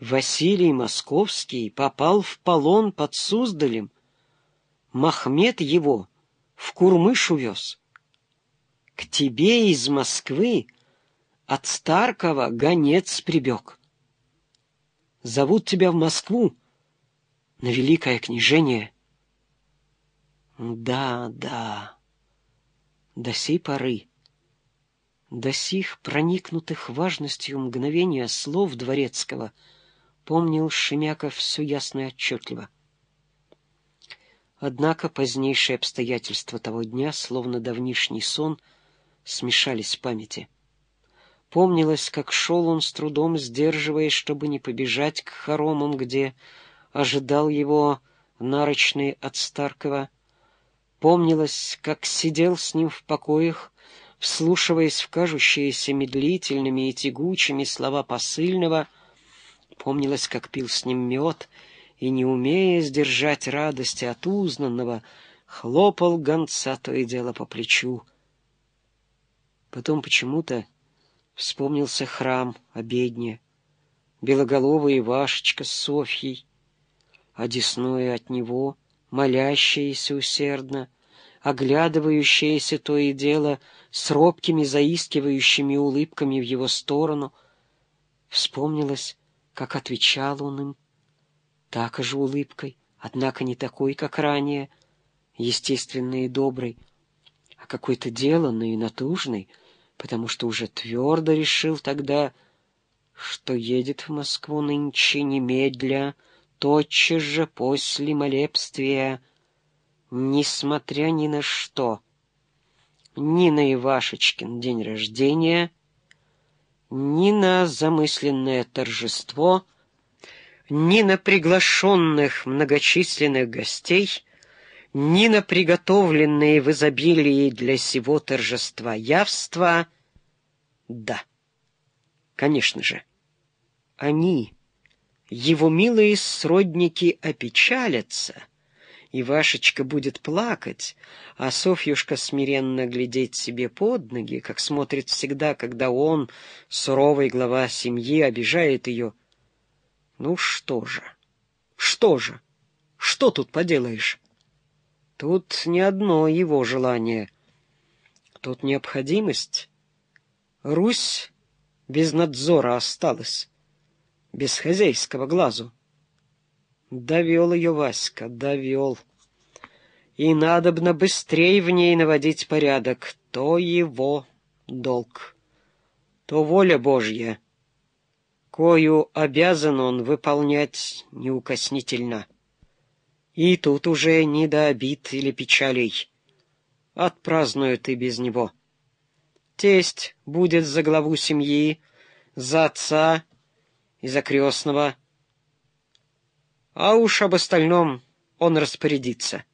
Василий Московский попал в полон под Суздалем. Махмед его в Курмыш увез. К тебе из Москвы от Старкова гонец прибег. Зовут тебя в Москву на великое княжение. Да, да, до сей поры, до сих проникнутых важностью мгновения слов Дворецкого помнил Шемяков все ясно и отчетливо. Однако позднейшие обстоятельства того дня, словно давнишний сон, смешались в памяти. Помнилось, как шел он с трудом, сдерживаясь, чтобы не побежать к хоромам, где ожидал его нарочный от Старкова. Помнилось, как сидел с ним в покоях, вслушиваясь в кажущиеся медлительными и тягучими слова посыльного. Помнилось, как пил с ним мед — и, не умея сдержать радости от узнанного, хлопал гонца то и дело по плечу. Потом почему-то вспомнился храм обедня, белоголовый Ивашечка с Софьей, а десное от него, молящееся усердно, оглядывающееся то и дело с робкими заискивающими улыбками в его сторону. Вспомнилось, как отвечал он им, так же улыбкой, однако не такой, как ранее, естественной и доброй, а какой-то деланный и натужный, потому что уже твердо решил тогда, что едет в Москву нынче немедля, тотчас же после молебствия, несмотря ни на что, ни на Ивашечкин день рождения, ни на замысленное торжество — ни на приглашенных многочисленных гостей, ни на приготовленные в изобилии для сего торжества явства, да, конечно же, они, его милые сродники, опечалятся, и Вашечка будет плакать, а Софьюшка смиренно глядеть себе под ноги, как смотрит всегда, когда он, суровый глава семьи, обижает ее, — ну что же? Что же? Что тут поделаешь? Тут не одно его желание. Тут необходимость. Русь без надзора осталась, без хозяйского глазу. Довел ее Васька, довел. И надобно быстрее в ней наводить порядок. То его долг, то воля Божья — кою обязан он выполнять неукоснительно. И тут уже не до обид или печалей. Отпразднуют и без него. Тесть будет за главу семьи, за отца и за крестного. А уж об остальном он распорядится.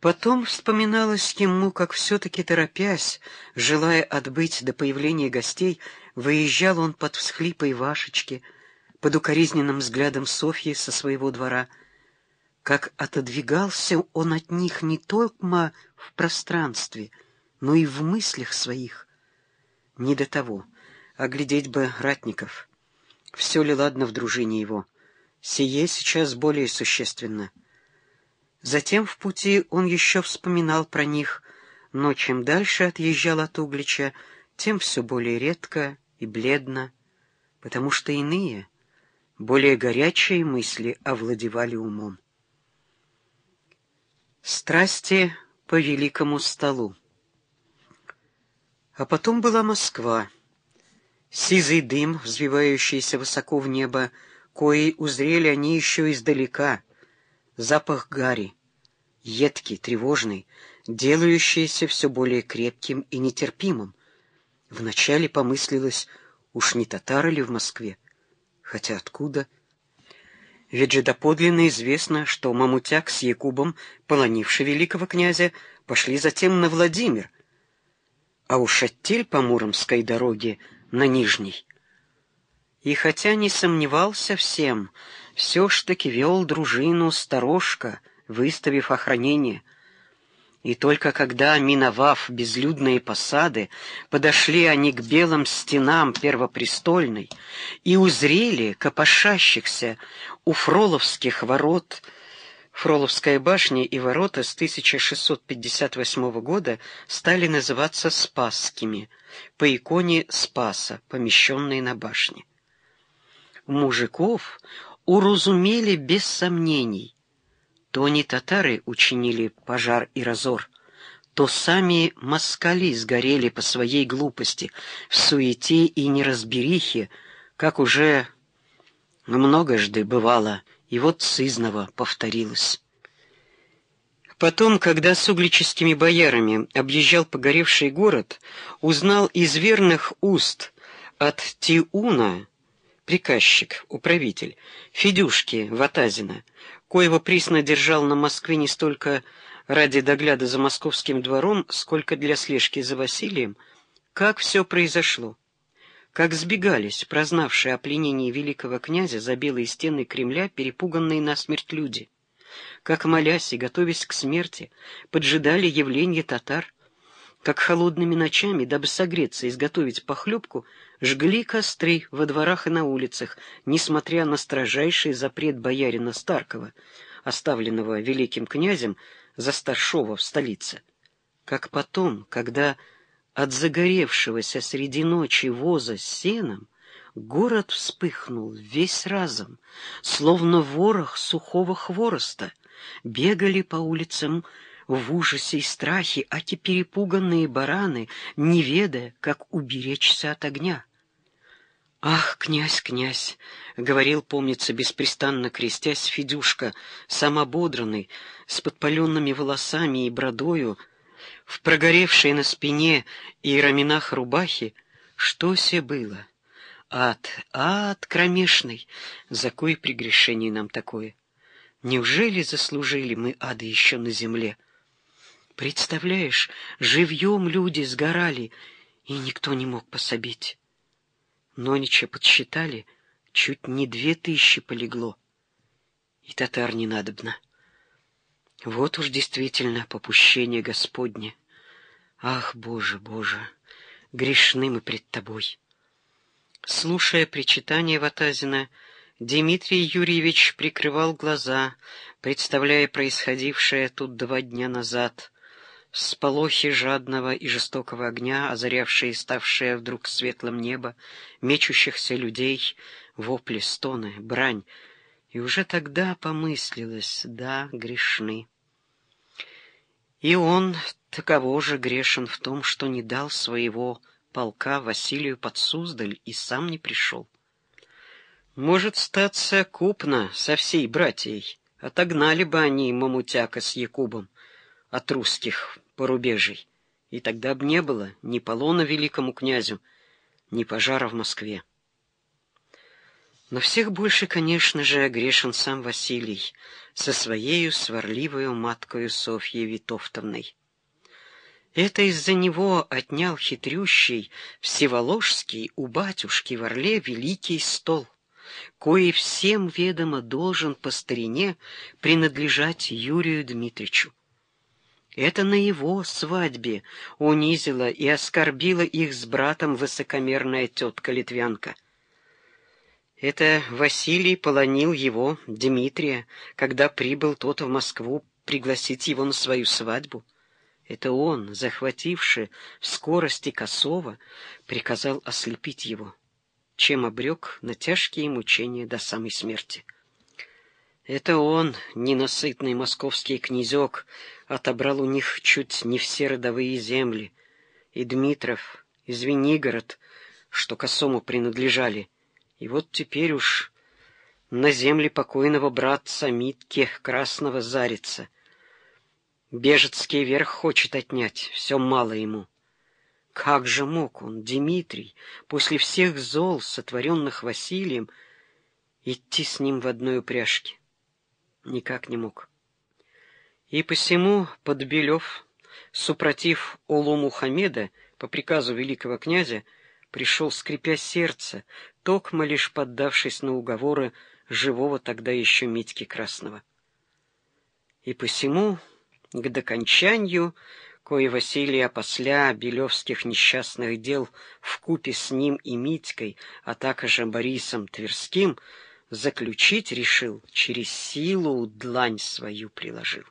Потом вспоминалось ему, как все-таки торопясь, желая отбыть до появления гостей, выезжал он под всхлипой Ивашечки, под укоризненным взглядом Софьи со своего двора, как отодвигался он от них не только в пространстве, но и в мыслях своих. Не до того, а глядеть бы ратников. Все ли ладно в дружине его? Сие сейчас более существенно — Затем в пути он еще вспоминал про них, но чем дальше отъезжал от Углича, тем все более редко и бледно, потому что иные, более горячие мысли овладевали умом. Страсти по великому столу. А потом была Москва. Сизый дым, взвивающийся высоко в небо, кои узрели они еще издалека — запах гари, едкий, тревожный, делающийся все более крепким и нетерпимым. Вначале помыслилось, уж не татары ли в Москве? Хотя откуда? Ведь же доподлинно известно, что Мамутяк с Якубом, полонивший великого князя, пошли затем на Владимир, а уж Оттель по Муромской дороге на Нижний. И хотя не сомневался всем, все ж таки вел дружину сторожка, выставив охранение. И только когда, миновав безлюдные посады, подошли они к белым стенам Первопрестольной и узрели копошащихся у Фроловских ворот, Фроловская башня и ворота с 1658 года стали называться Спасскими, по иконе Спаса, помещенной на башне. Мужиков уразумели без сомнений, то не татары учинили пожар и разор, то сами москали сгорели по своей глупости, в суете и неразберихе, как уже многожды бывало, и вот сызново повторилось. Потом, когда с углическими боярами объезжал погоревший город, узнал из верных уст от Тиуна, приказчик, управитель, Федюшки Ватазина, коего присно держал на Москве не столько ради догляда за московским двором, сколько для слежки за Василием, как все произошло. Как сбегались, прознавшие о пленении великого князя за белые стены Кремля, перепуганные насмерть люди. Как, молясь и готовясь к смерти, поджидали явление татар, как холодными ночами, дабы согреться и изготовить похлебку, жгли костры во дворах и на улицах, несмотря на строжайший запрет боярина Старкова, оставленного великим князем за старшова в столице. Как потом, когда от загоревшегося среди ночи воза с сеном город вспыхнул весь разом, словно ворох сухого хвороста, бегали по улицам в ужасе и страхе, а те перепуганные бараны, не ведая, как уберечься от огня. «Ах, князь, князь!» — говорил, помнится, беспрестанно крестясь Федюшка, сам ободранный, с подпаленными волосами и бродою, в прогоревшей на спине и раменах рубахи, что се было? Ад, ад кромешный! За кое прегрешение нам такое? Неужели заслужили мы ада еще на земле?» Представляешь, живьем люди сгорали, и никто не мог пособить. Нонича подсчитали, чуть не две тысячи полегло. И татар не надобно. Вот уж действительно попущение Господне. Ах, Боже, Боже, грешны мы пред Тобой. Слушая причитание Ватазина, Дмитрий Юрьевич прикрывал глаза, представляя происходившее тут два дня назад — Сполохи жадного и жестокого огня, озарявшие и ставшие вдруг светлым небо, мечущихся людей, вопли, стоны, брань, и уже тогда помыслилось, да, грешны. И он таково же грешен в том, что не дал своего полка Василию под Суздаль и сам не пришел. Может, статься купно со всей братьей, отогнали бы они Мамутяка с Якубом от русских порубежий, и тогда б не было ни полона великому князю, ни пожара в Москве. Но всех больше, конечно же, грешен сам Василий со своею сварливою маткою Софьей Витовтовной. Это из-за него отнял хитрющий Всеволожский у батюшки в Орле великий стол, кое всем ведомо должен по старине принадлежать Юрию Дмитричу. Это на его свадьбе унизила и оскорбила их с братом высокомерная тетка-литвянка. Это Василий полонил его, Дмитрия, когда прибыл тот в Москву пригласить его на свою свадьбу. Это он, захвативший в скорости Косова, приказал ослепить его, чем обрек на тяжкие мучения до самой смерти. Это он, ненасытный московский князек, отобрал у них чуть не все родовые земли, и Дмитров, и Звенигород, что косому принадлежали. И вот теперь уж на земли покойного братца Митки Красного зарится. Бежецкий верх хочет отнять, все мало ему. Как же мог он, Дмитрий, после всех зол, сотворенных Василием, идти с ним в одной упряжке? Никак не мог. И посему Подбелев, супротив Олу Мухаммеда, по приказу великого князя, пришел, скрипя сердце, токмо лишь поддавшись на уговоры живого тогда еще Митьки Красного. И посему к докончанию, кое Василия после белевских несчастных дел в купе с ним и Митькой, а также Борисом Тверским, заключить решил, через силу длань свою приложил.